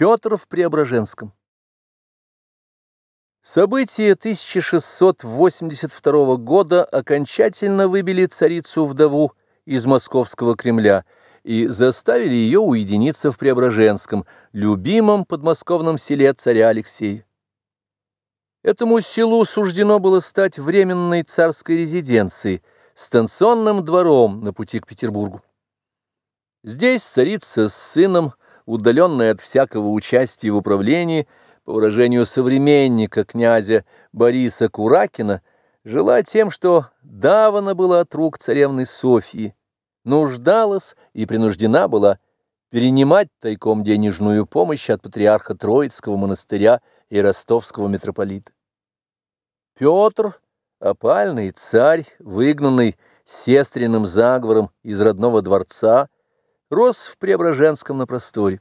Петр в Преображенском. События 1682 года окончательно выбили царицу-вдову из московского Кремля и заставили ее уединиться в Преображенском, любимом подмосковном селе царя Алексея. Этому селу суждено было стать временной царской резиденцией, станционным двором на пути к Петербургу. Здесь царица с сыном удаленная от всякого участия в управлении, по выражению современника князя Бориса Куракина, жила тем, что давана была от рук царевны Софьи, нуждалась и принуждена была перенимать тайком денежную помощь от патриарха Троицкого монастыря и ростовского митрополита. Петр, опальный царь, выгнанный сестренным заговором из родного дворца, рос в Преображенском на просторе.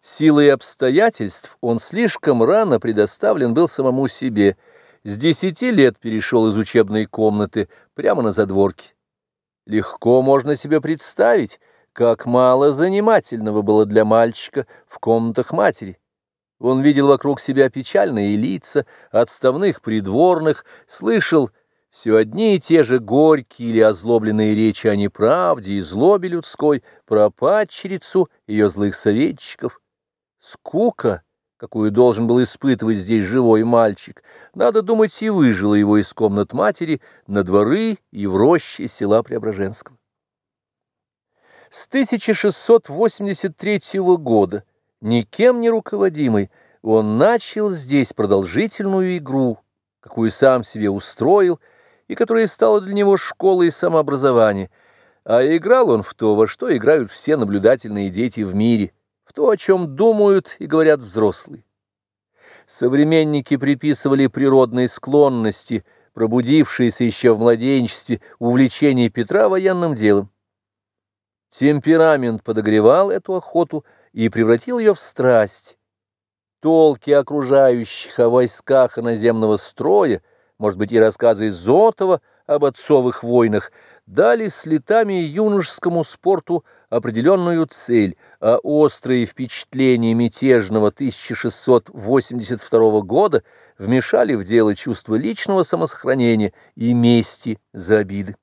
Силой обстоятельств он слишком рано предоставлен был самому себе, с десяти лет перешел из учебной комнаты прямо на задворки. Легко можно себе представить, как мало занимательного было для мальчика в комнатах матери. Он видел вокруг себя печальные лица, отставных придворных, слышал все одни и те же горькие или озлобленные речи о неправде и злобе людской, про падчерицу, ее злых советчиков. Скука, какую должен был испытывать здесь живой мальчик, надо думать, и выжила его из комнат матери на дворы и в роще села Преображенского. С 1683 года, никем не руководимый, он начал здесь продолжительную игру, какую сам себе устроил, и которая стала для него школой самообразования, а играл он в то, во что играют все наблюдательные дети в мире, в то, о чем думают и говорят взрослые. Современники приписывали природной склонности, пробудившиеся еще в младенчестве, увлечение Петра военным делом. Темперамент подогревал эту охоту и превратил ее в страсть. Толки окружающих о войсках иноземного строя – может быть, и рассказы Зотова об отцовых войнах, дали с летами юношескому спорту определенную цель, а острые впечатления мятежного 1682 года вмешали в дело чувство личного самосохранения и мести за обиды.